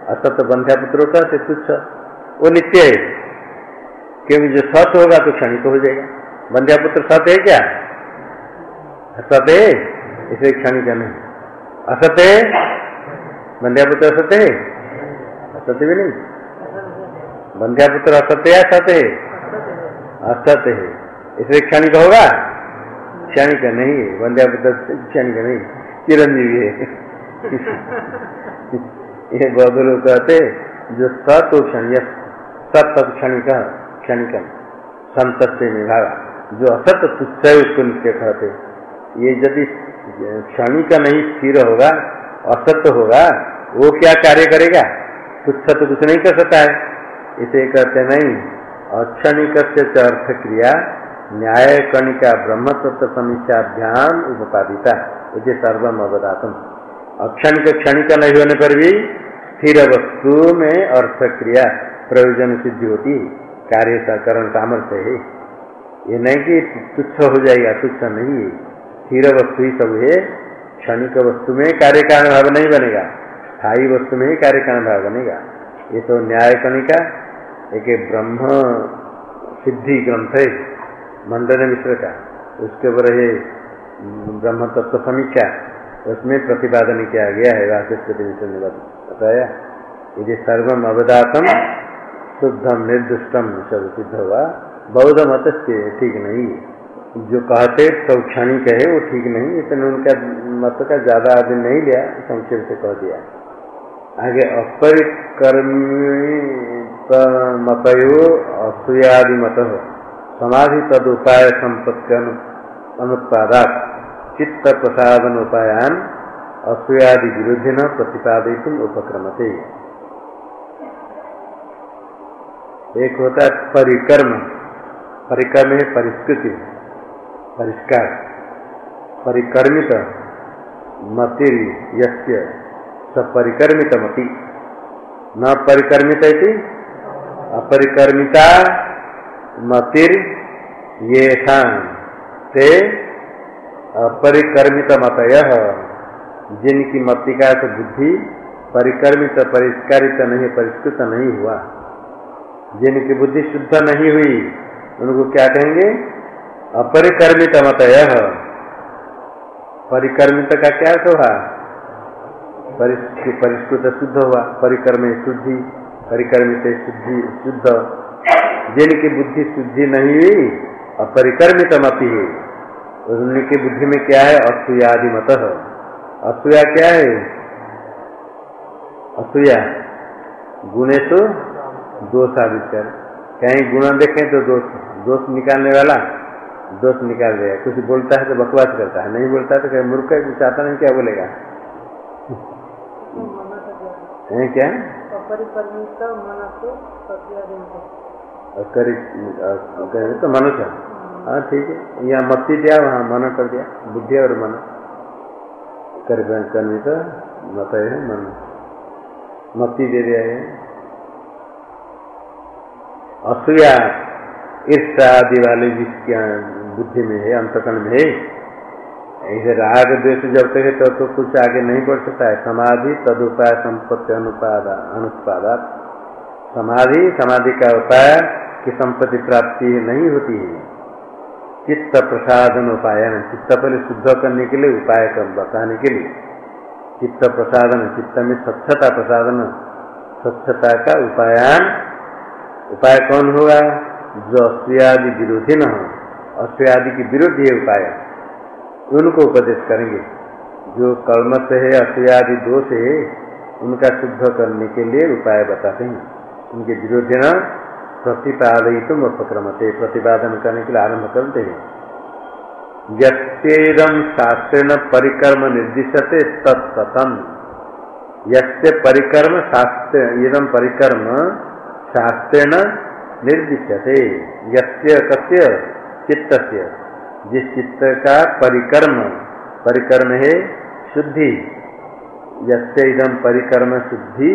असत बंध्या पुत्र कहते तुच्छ। वो नित्य है। क्योंकि जो सत होगा तो क्षणिक हो जाएगा। बंध्या पुत्र सत्य है क्या? सत्य है? इसे क्षणिक नहीं। असत्य बंध्या पुत्र सत्य है? असत्य भी नहीं। बंध्या पुत्र असत्य है सत्य है? असत्य है। इसलिए क्षणिक होगा? क्षणिक नहीं। है बंध्या पुत्र क्षणिक नहीं। चिरंजीवी है। [LAUGHS] ये बहुत लोग कहते जो सत क्षण सत क्षणिक क्षणिक संत से निभागा जो असत तुच्छ उसको कहते, ये यदि क्षणिक नहीं स्थिर होगा असत्य होगा, वो क्या कार्य करेगा? तुच्छ तो कुछ नहीं कर सकता है। इसे कहते नहीं। अक्षणिक अर्थ क्रिया न्याय कणिका ब्रह्म तत्व समीक्षाभ्याम उपादिता इसे सर्वम अवदातम। अक्षणिक क्षणिक नहीं होने पर भी स्थिर वस्तु में अर्थ क्रिया प्रयोजन सिद्धि होती, कार्य करण सामर्थ्य है। ये नहीं कि तुच्छ हो जाएगा, तुच्छ नहीं। है स्थिर वस्तु ही सब है, क्षणिक वस्तु में कार्य कारण भाव नहीं बनेगा। स्थायी वस्तु में ही कार्य कारण भाव बनेगा। ये तो न्याय कणिका, एक ब्रह्म सिद्धि ग्रंथ है, मंडन मिश्र का। उसके ऊपर है ब्रह्म तत्व समीक्षा। उसमें प्रतिपादन किया गया है वाचस्पति ने बताया। यदि सर्वम अवदातम, शुद्धम निर्दुष्टम सब सिद्ध हुआ बौद्ध मत से ठीक नहीं। जो कहते, सब क्षणिक है वो ठीक नहीं। इतने उनका मत का ज़्यादा आदि नहीं लिया, संक्षेप से कह दिया। आगे अपरिकर्मितमतयो असूयादि मत हो। समाधि तद उपाय संपत्ति अनुत्पादा चित्त प्रसादन उपायान असूयादि विरुद्ध न प्रतिपादित उपक्रमते। एक होता है परिकर्म। परिकर्म है परिस्कृति परिष्कार, परिकर्मित मतिर यस्य सपरिकर्मित मति न परिकर्मित अपरिकर्मिता मतिर ये ते अपरिकर्मित मतय जिनकी मति का तो बुद्धि परिकर्मित, परिष्कारित नहीं, परिष्कृत नहीं हुआ। जिनकी बुद्धि शुद्ध नहीं हुई उनको क्या कहेंगे? अपरिकर्मित मतय परिकर्मित का क्या अर्थ हुआ? परिष्कृत शुद्ध हुआ। परिक्रम शुद्धि, परिकर्मित शुद्धि शुद्ध। जिनकी बुद्धि शुद्धि नहीं हुई अपरिकर्मित मति है। उनकी बुद्धि में क्या है? असूयादि मत असूया क्या है? असूया गुणेश दोष आविष्कार कहीं गुण देखें तो दोष दोष निकालने वाला दोष निकाल देगा। कुछ बोलता है तो बकवास करता है। नहीं बोलता है तो कहीं, मूर्ख है, कुछ आता नहीं, क्या बोलेगा? है क्या? तो मनुष्य हाँ। ठीक है। यहाँ मत्ती दिया, वहाँ मन कर दिया। बुद्धि और मन। करने तो मत है, मन। मत्ती दे दिया है। असूया। ईर्षा आदि वाले जिसकी बुद्धि में है अंतकरण में है। ऐसे राग द्वेष जब तक है तो, तो कुछ आगे नहीं बढ़ सकता है। समाधि तदुपाय संपत्ति अनुपाद अनुत्पादा समाधि समाधि का उपाय की संपत्ति प्राप्ति नहीं होती है। चित्त प्रसादन उपाय चित्त पहले शुद्ध करने के लिए उपाय कर बताने के लिए। चित्त प्रसादन चित्त में स्वच्छता प्रसादन स्वच्छता का उपायन उपाय कौन होगा? जो अस्त्यादि विरोधी न हो। अस्त्यादि की विरोधी है उपाय। उनको उपदेश करेंगे। जो कर्मत है अस्त्यादि दोष है, उनका शुद्ध करने के लिए उपाय बताते हैं। उनके विरोधी न प्रतिपादित उपक्रमते, प्रतिपादन करने के लिए आरंभ करते हैं। यम शास्त्रेण परिकर्म निर्दिशते तत्कथम यस्य परिकर्म शास्त्र इदम परिकर्म शास्त्रेण निर्दिशते यस्य कस्य चित्त जिस चित्त का परिकर्म परिकर्म है शुद्धि। यस्य इदम परिकर्म शुद्धि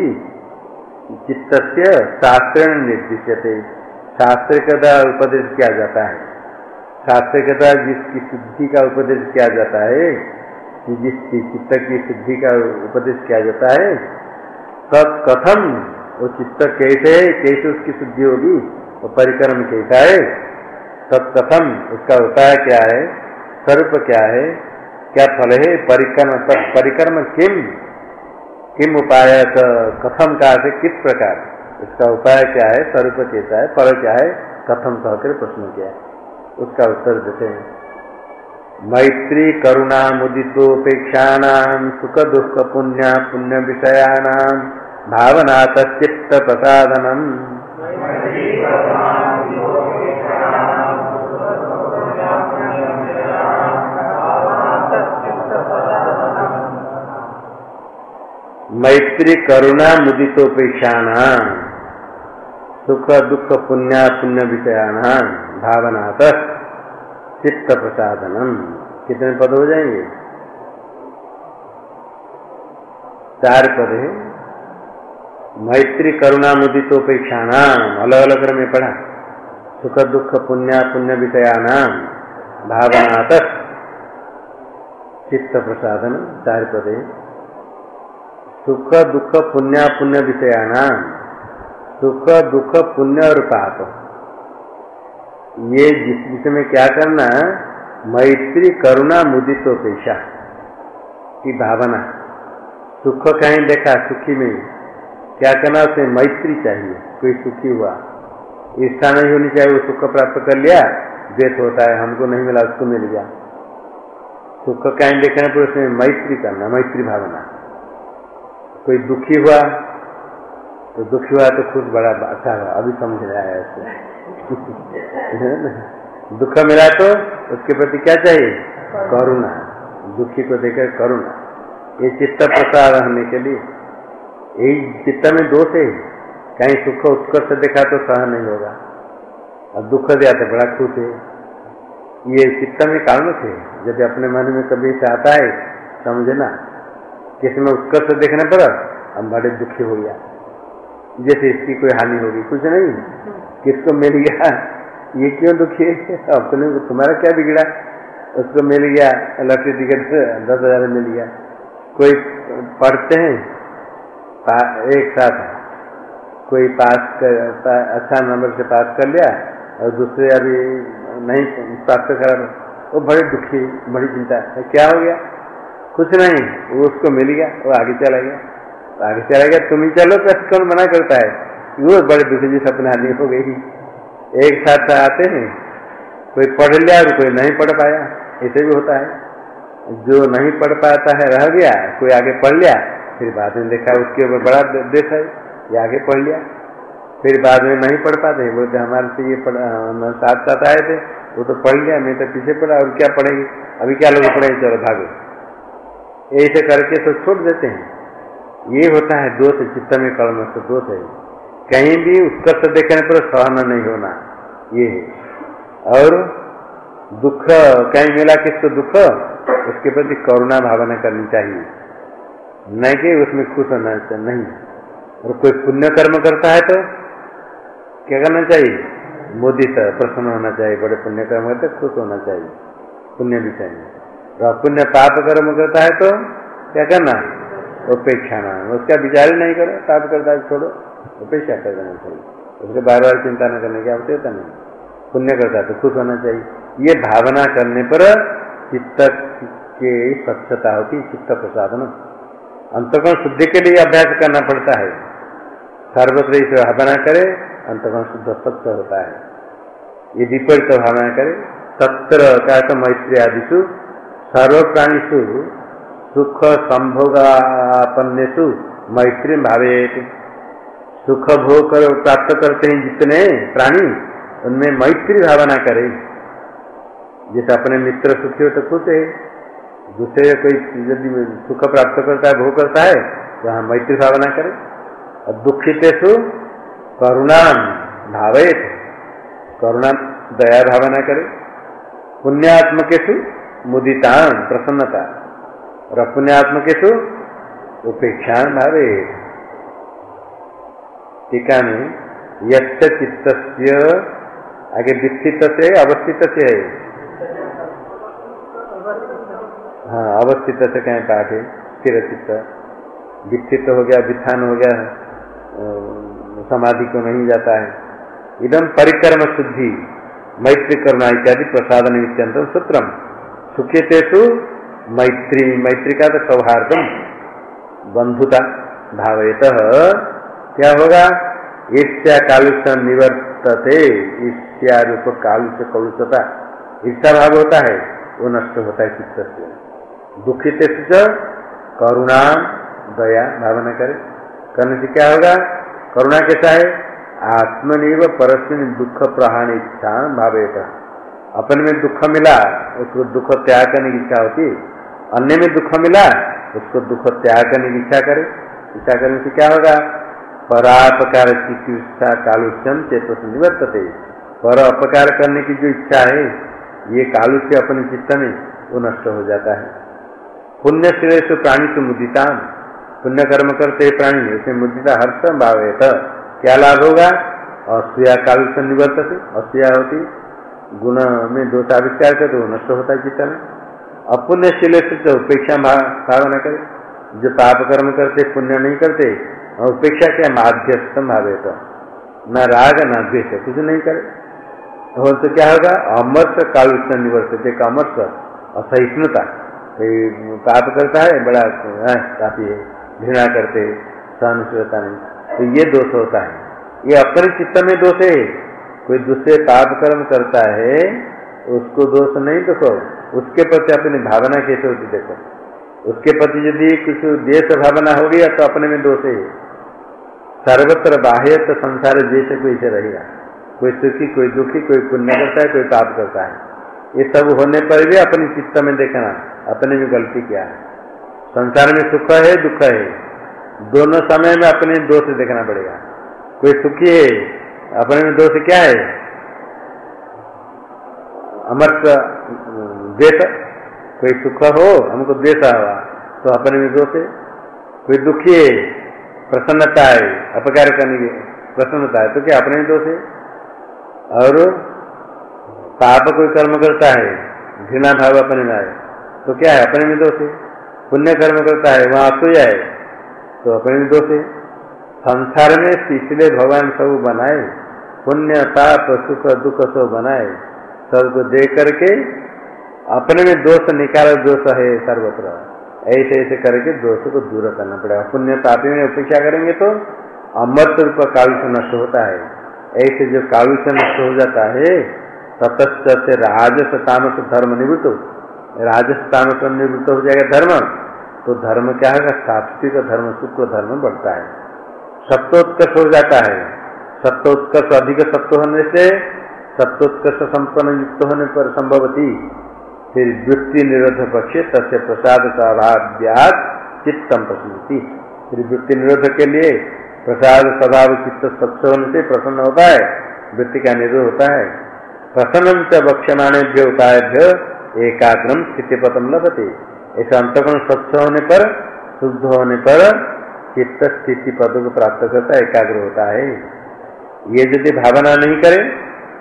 चित्त से शास्त्र निर्दिश्यते। शास्त्र के द्वारा उपदेश किया जाता है? शास्त्र के द्वारा जिसकी शुद्धि का उपदेश किया जाता है जिसकी चित्त की शुद्धि का उपदेश किया जाता है तब कथम वो चित्त कैसे है कैसे उसकी शुद्धि होगी, वो परिक्रम कैसा है? तब कथम उसका उपाय क्या है? स्वरूप क्या है? क्या फल है? परिक्रम परिक्रम किम? किम उपाय कथम का से किस प्रकार? उसका उपाय क्या है? स्वरूप कैसा है? फल क्या है? कथम कहकर प्रश्न किया। उसका उत्तर देते हैं। मैत्री करुणा मुदितोपेक्षाणाम सुख दुख पुण्य पुण्य विषयाणाम भावना चित्त प्रसादनम मैत्री करुणा मुदितोपेक्षाण सुख दुख पुण्य पुण्य विषयाण भावना चित्त प्रसादनम कितने पद हो जाएँगे? चार पद है। मैत्री करुणा नाम अलग अलग में पढ़ा सुख दुख पुण्य पुण्य विषयाण भावना तक चित्त प्रसादन चार पद सुख दुख पुण्य पुण्य विषयाना सुख दुख पुण्य और पाप ये जिस विषय में क्या करना, मैत्री करुणा मुदितोपेक्षा की भावना। सुख कहीं देखा, सुखी में क्या करना उसे मैत्री चाहिए? कोई सुखी हुआ। इच्छा नहीं होनी चाहिए, वो सुख प्राप्त कर लिया द्वेष होता है, हमको नहीं मिला, उसको मिल गया। सुख कहीं देखने पर उसमें मैत्री करना, मैत्री भावना। कोई दुखी हुआ तो दुखी हुआ तो खुद बड़ा अच्छा हुआ, अभी समझ रहा है ऐसे दुख मिला तो उसके प्रति क्या चाहिए? करुणा। दुखी को देखकर करुणा। ये चित्त प्रसार रहने के लिए। यही चित्त में दोष है कहीं सुख उत्कर्ष देखा तो सह नहीं होगा। और दुख दिया तो बड़ा खुश है। ये चित्त में कारण थे। जब अपने मन में कभी चाहता है, समझे समझना किसमें उत्कर्ष देखने पर हम बड़े दुखी हो गया। जैसे इसकी कोई हानि होगी, कुछ नहीं। किसको मिल गया? ये क्यों दुखी है? अपने तुम्हारा क्या बिगड़ा? उसको मिल गया लॉटरी टिकट दस हज़ार मिल गया। कोई पढ़ते हैं एक साथ कोई पास कर पा, अच्छा नंबर से पास कर लिया और दूसरे अभी नहीं प्राप्त कर वो बड़े दुखी बड़ी चिंता है। क्या हो गया? कुछ नहीं वो उसको मिल गया वो आगे चला गया। तो आगे चला गया तुम ही चलो तो कौन मना करता है? वो बड़े दुखी जी सपना हानि हो गई। एक साथ आते हैं कोई पढ़ लिया और कोई नहीं पढ़ पाया ऐसे भी होता है। जो नहीं पढ़ पाता है रह गया कोई आगे पढ़ लिया फिर बाद में देखा उसके ऊपर बड़ा देश है, ये आगे पढ़ लिया। फिर बाद में नहीं पढ़ पाते बोलते हमारे से ये साथ साथ आए थे, वो तो पढ़ लिया, मैं तो पीछे पढ़ा और क्या पढ़ेगी? अभी क्या लोग पढ़ेंगे? चलो भागो। ऐसे करके तो छोड़ देते हैं। ये होता है दोष, चित्त में कर्म तो दोष है। कहीं भी उत्कर्ष देखने पर सहन नहीं होना, ये है। और दुख, कहीं मिला किसको दुख? उसके प्रति करुणा भावना करनी चाहिए। नहीं कि उसमें खुश होना चाहिए? नहीं। और कोई पुण्य कर्म करता है तो क्या करना चाहिए? मोदी सर, प्रसन्न होना चाहिए, बड़े पुण्य कर्म करते खुश होना चाहिए। पुण्य भी चाहिए। और पुण्य पाप कर्म करता है तो क्या करना? उपेक्षा ना। उसका विचार ही नहीं करो, पाप करता है छोड़ो, उपेक्षा कर देना चाहिए। उसके बार बार चिंता न करने की आवश्यकता नहीं। पुण्य करता है तो खुश होना चाहिए। ये भावना करने पर चित्त के स्वच्छता होती चित्त प्रसादन अंतकोण शुद्धि के लिए अभ्यास करना पड़ता है। सर्वत्र इसे भावना करे अंतकोण शुद्ध सत्य होता है। ये विपरीत भावना करे तत्र का मैत्री आदिशु सर्व प्राणीशु सुख संभोगापन्नेशु, मैत्री भावे सुख भोग कर प्राप्त करते हैं जितने प्राणी, उनमें मैत्री भावना करे। जैसे अपने मित्र सुखी हो तो खुश है दूसरे कोई यदि सुख प्राप्त करता है, भोग करता है तो वहाँ मैत्री भावना करे। और दुखितेशु करुणा भावे करुणा दया भावना करे। पुण्यात्मकेशु मुदितान प्रसन्नता, और पुण्यात्मकेशु उपेक्षा भावे टीका में यच्च चित्त आगे विस्थित से अवस्थित से है। हाँ अवस्थित से कहें पाठ है स्थिर चित्त विस्थित हो गया, वित्थान हो गया समाधि को नहीं जाता है। इदम परिक्रम शुद्धि, मैत्री करुणा इत्यादि प्रसादन नित्यंत सूत्रम। सुखेतेषु मैत्री मैत्री का तो सौहार्दम। बंधुता भावयत, क्या होगा? ईर्ष्या कालुष निवर्तते, ईर्ष्या रूप कालुष्य कलुषता। ईर्षा भाव होता है, वो नष्ट होता है चित्त से। दुखित करुणा, दया, भावना करे। करने से क्या होगा? करुणा कैसा है? आत्मनिव परस्मिन दुख प्रहाण इच्छा भावेत। अपने में दुख मिला, उसको दुख त्याग करने की इच्छा होती। अन्य में दुख मिला, उसको दुख त्याग करने की इच्छा करे। इच्छा करने से क्या होगा? परापकार चिकित्सा कालुष्यम चेत निवर्तते। पर अपकार करने की जो इच्छा है, ये कालुष्य अपने चित्त में वो नष्ट हो जाता है। पुण्य श्रेष्ठ प्राणी से मुदिता पुण्य कर्म करते प्राणी उसे मुदिता हर्ष भाव है। क्या लाभ होगा? असूया काल से निवर्तते असूया होती। गुण में दोष आविष्कार करते तो नष्ट होता है चित्त में अपुण्य से उपेक्षा भावना करे। जो पाप कर्म करते, पुण्य नहीं करते, और उपेक्षा क्या माध्यस्थम तो। न राग, न द्वेष, कुछ नहीं करे। और तो क्या होगा? अमर्थ से निवर्त एक अमर्थ असहिष्णुता। पाप करता है, बड़ा काफ़ी है घृणा करते, सहनशीलता नहीं। तो ये दोष होता है। ये अपने चित्त में दोष है। कोई दूसरे पाप कर्म करता है, उसको दोष नहीं देखो उसके प्रति अपनी भावना कैसे होती देखो। उसके प्रति यदि कुछ देश भावना हो गया तो अपने में दोष है। सर्वत्र बाह्य तो संसार जैसे कोई से रहेगा। कोई सुखी, कोई दुखी, कोई पुण्य करता है, कोई पाप करता है। ये सब होने पर भी अपनी चित्त में देखना। अपने में गलती क्या है। संसार में सुख है, दुख है। दोनों समय में अपने दोष देखना पड़ेगा। कोई सुखी है, अपने में दोष क्या है? अमर्थ द्वेष। कोई सुख हो, हमको द्वेष हुआ तो अपने में दोष है। कोई दुखी है, प्रसन्नता है, अपकार करने की प्रसन्नता है तो क्या अपने में दोष है? और पाप कोई कर्म करता है, घृणा भाव अपने में आए। तो क्या है? अपने में दोष है। पुण्य कर्म करता है, वहाँ असूया है तो अपने में दोष है। संसार में इसलिए भगवान सब बनाए। पुण्य, पाप, सुख, दुख सब बनाए। सबको दे करके अपने में दोष निकाल दोष है सर्वत्र। ऐसे ऐसे करके दोष को दूर करना पड़ेगा। पुण्य, पापी में उपेक्षा करेंगे तो अमृत रूप कालुष्य नष्ट होता है। ऐसे जो कालुष्य नष्ट हो जाता है ततस्थ से राजस तामस धर्म निवृत्त। राजस्थान पर निवृत्त हो जाएगा धर्म तो धर्म क्या है सात्विक धर्म शुक्र धर्म बढ़ता है। सत्योत्कर्ष हो जाता है। सत्योत्कर्ष अधिक सत्व होने से सत्योत्कर्ष संपन्न युक्त होने पर संभवती फिर वृत्ति निरोध पक्षे तस्य प्रसाद स्वभाव्याद चित्तम प्रसन्नति फिर वृत्ति निरोध के लिए प्रसाद स्वभाव चित्त स्वच्छ होने से प्रसन्न होता है। वृत्ति का निरोध होता है। प्रसन्न च बक्ष्यमाणे उपाय एकाग्रम स्थिति पतम लगते ऐसे अंतकरण स्वच्छ होने पर, शुद्ध होने पर चित्त स्थिति पद को प्राप्त करता एकाग्र होता है। ये यदि भावना नहीं करे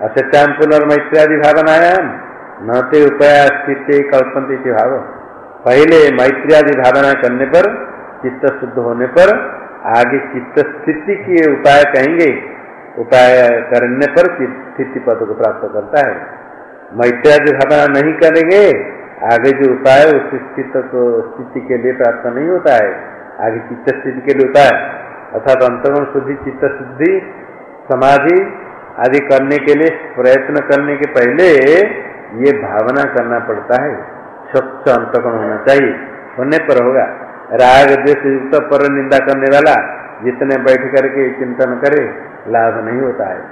असत्याम पुनर्मैत्रियादि भावनायाम न ते उपाय स्थिति कल्पनते भाव। पहले मैत्रियादि भावना करने पर, चित्त शुद्ध होने पर, आगे चित्त स्थिति के उपाय कहेंगे। उपाय करने पर स्थिति पद को प्राप्त करता है। मैत्रियादि भावना नहीं करेंगे, आगे जो उपाय उस स्थिति को स्थिति के लिए प्राप्त नहीं होता है। आगे चित्त स्थिति के लिए है अर्थात अंतगुण शुद्धि चित्त शुद्धि समाधि आदि करने के लिए, प्रयत्न करने के पहले ये भावना करना पड़ता है। स्वच्छ अंतगुण होना चाहिए। होने पर होगा। राग, द्वेष, युक्त, पर निंदा करने वाला जितने बैठ करके चिंतन करे, लाभ नहीं होता है।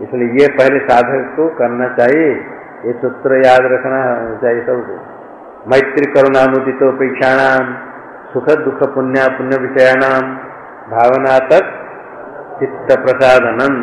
इसलिए ये पहले साधक को करना चाहिए। ये सूत्र याद रखना चाहिए सबको। मैत्री करुणामुदितोपेक्षाणाम सुख दुख पुण्य पुण्य विषयाणाम, भावना तक चित्त प्रसादनम